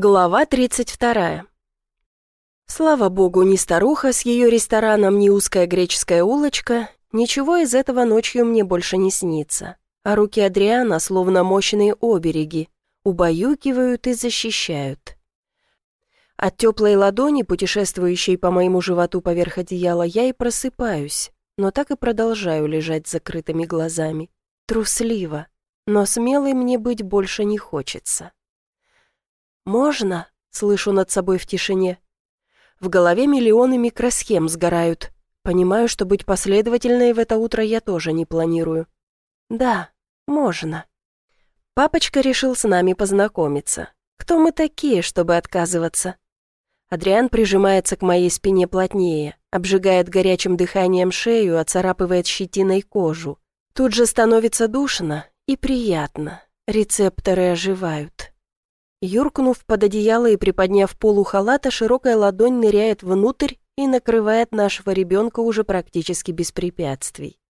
Глава 32. Слава богу, ни старуха с ее рестораном, ни узкая греческая улочка, ничего из этого ночью мне больше не снится. А руки Адриана, словно мощные обереги, убаюкивают и защищают. От теплой ладони, путешествующей по моему животу поверх одеяла, я и просыпаюсь, но так и продолжаю лежать с закрытыми глазами. Трусливо, но смелой мне быть больше не хочется. «Можно?» — слышу над собой в тишине. В голове миллионы микросхем сгорают. Понимаю, что быть последовательной в это утро я тоже не планирую. «Да, можно». Папочка решил с нами познакомиться. Кто мы такие, чтобы отказываться? Адриан прижимается к моей спине плотнее, обжигает горячим дыханием шею, оцарапывает щетиной кожу. Тут же становится душно и приятно. Рецепторы оживают. Юркнув под одеяло и приподняв полу халата, широкая ладонь ныряет внутрь и накрывает нашего ребенка уже практически без препятствий.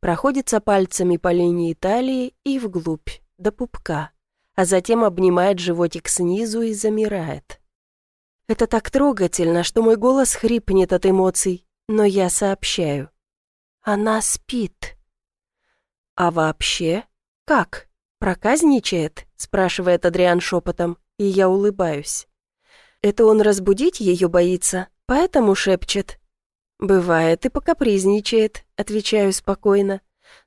Проходится пальцами по линии талии и вглубь, до пупка, а затем обнимает животик снизу и замирает. Это так трогательно, что мой голос хрипнет от эмоций, но я сообщаю. Она спит. А вообще, как? «Проказничает?» — спрашивает Адриан шепотом, и я улыбаюсь. «Это он разбудить ее боится, поэтому шепчет?» «Бывает и покапризничает», — отвечаю спокойно.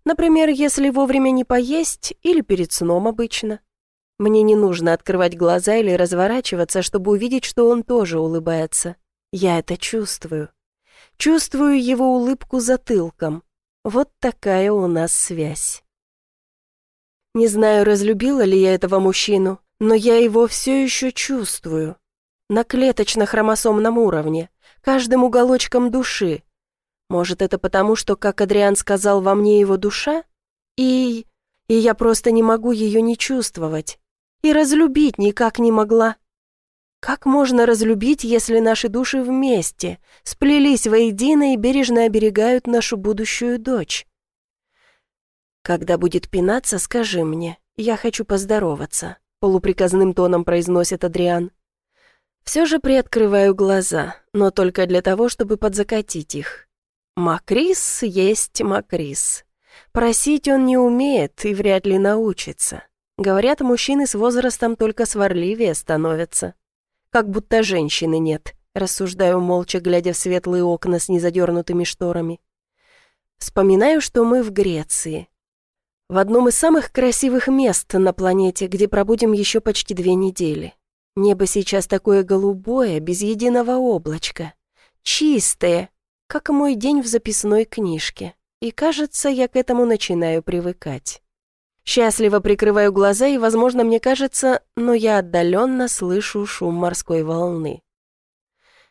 «Например, если вовремя не поесть или перед сном обычно». Мне не нужно открывать глаза или разворачиваться, чтобы увидеть, что он тоже улыбается. Я это чувствую. Чувствую его улыбку затылком. Вот такая у нас связь. Не знаю, разлюбила ли я этого мужчину, но я его все еще чувствую. На клеточно-хромосомном уровне, каждым уголочком души. Может, это потому, что, как Адриан сказал, во мне его душа? И... и я просто не могу ее не чувствовать. И разлюбить никак не могла. Как можно разлюбить, если наши души вместе, сплелись воедино и бережно оберегают нашу будущую дочь? «Когда будет пинаться, скажи мне. Я хочу поздороваться», — полуприказным тоном произносит Адриан. Все же приоткрываю глаза, но только для того, чтобы подзакатить их. Макрис есть Макрис. Просить он не умеет и вряд ли научится. Говорят, мужчины с возрастом только сварливее становятся. Как будто женщины нет, рассуждаю молча, глядя в светлые окна с незадернутыми шторами. Вспоминаю, что мы в Греции, в одном из самых красивых мест на планете, где пробудем еще почти две недели. Небо сейчас такое голубое, без единого облачка. Чистое, как мой день в записной книжке. И кажется, я к этому начинаю привыкать. Счастливо прикрываю глаза, и, возможно, мне кажется, но я отдаленно слышу шум морской волны.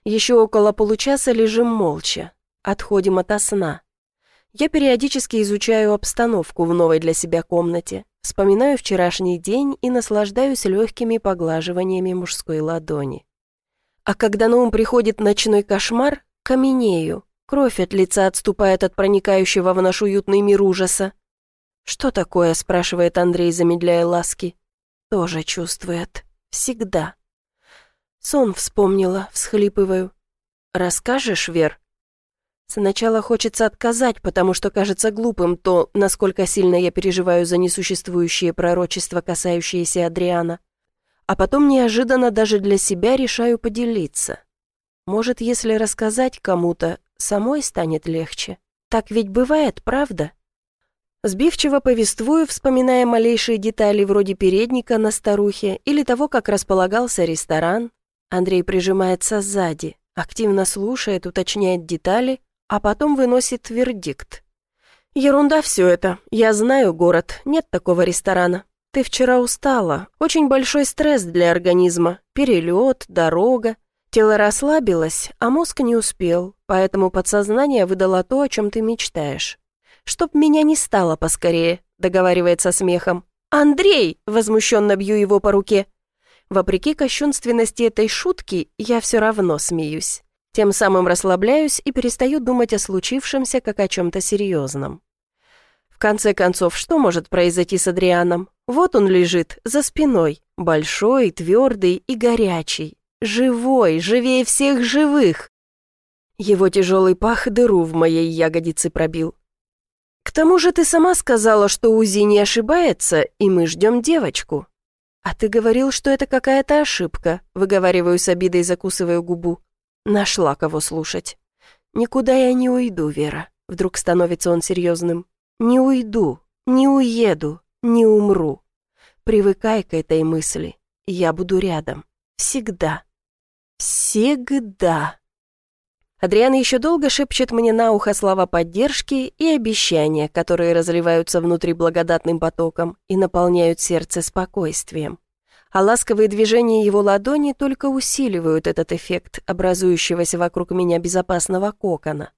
Еще около получаса лежим молча, отходим ото сна. Я периодически изучаю обстановку в новой для себя комнате, вспоминаю вчерашний день и наслаждаюсь легкими поглаживаниями мужской ладони. А когда на ум приходит ночной кошмар, каменею, кровь от лица отступает от проникающего в наш уютный мир ужаса. «Что такое?» – спрашивает Андрей, замедляя ласки. «Тоже чувствует. Всегда». Сон вспомнила, всхлипываю. «Расскажешь, Вер?» Сначала хочется отказать, потому что кажется глупым то, насколько сильно я переживаю за несуществующие пророчества, касающиеся Адриана. А потом неожиданно даже для себя решаю поделиться. Может, если рассказать кому-то, самой станет легче. Так ведь бывает, правда? Сбивчиво повествую, вспоминая малейшие детали вроде передника на старухе или того, как располагался ресторан. Андрей прижимается сзади, активно слушает, уточняет детали, а потом выносит вердикт. «Ерунда все это. Я знаю город, нет такого ресторана. Ты вчера устала, очень большой стресс для организма, перелет, дорога. Тело расслабилось, а мозг не успел, поэтому подсознание выдало то, о чем ты мечтаешь. Чтоб меня не стало поскорее», — договаривается смехом. «Андрей!» — возмущенно бью его по руке. Вопреки кощунственности этой шутки, я все равно смеюсь. Тем самым расслабляюсь и перестаю думать о случившемся как о чем-то серьезном. В конце концов, что может произойти с Адрианом? Вот он лежит, за спиной, Большой, твердый и горячий. Живой, живее всех живых. Его тяжелый пах дыру в моей ягодице пробил. К тому же ты сама сказала, что УЗИ не ошибается, и мы ждем девочку. А ты говорил, что это какая-то ошибка, выговариваю с обидой, закусываю губу. Нашла кого слушать. Никуда я не уйду, Вера. Вдруг становится он серьезным. Не уйду, не уеду, не умру. Привыкай к этой мысли. Я буду рядом. Всегда. Всегда. Адриан еще долго шепчет мне на ухо слова поддержки и обещания, которые разливаются внутри благодатным потоком и наполняют сердце спокойствием. А ласковые движения его ладони только усиливают этот эффект, образующегося вокруг меня безопасного кокона.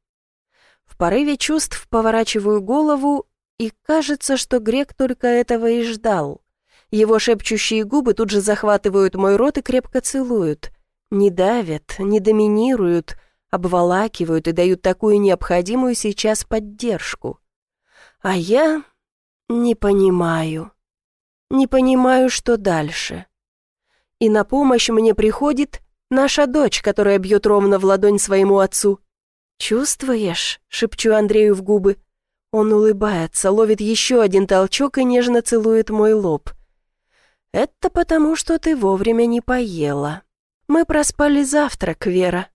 В порыве чувств поворачиваю голову, и кажется, что Грек только этого и ждал. Его шепчущие губы тут же захватывают мой рот и крепко целуют. Не давят, не доминируют — обволакивают и дают такую необходимую сейчас поддержку. А я не понимаю. Не понимаю, что дальше. И на помощь мне приходит наша дочь, которая бьет ровно в ладонь своему отцу. «Чувствуешь?» — шепчу Андрею в губы. Он улыбается, ловит еще один толчок и нежно целует мой лоб. «Это потому, что ты вовремя не поела. Мы проспали завтрак, Вера.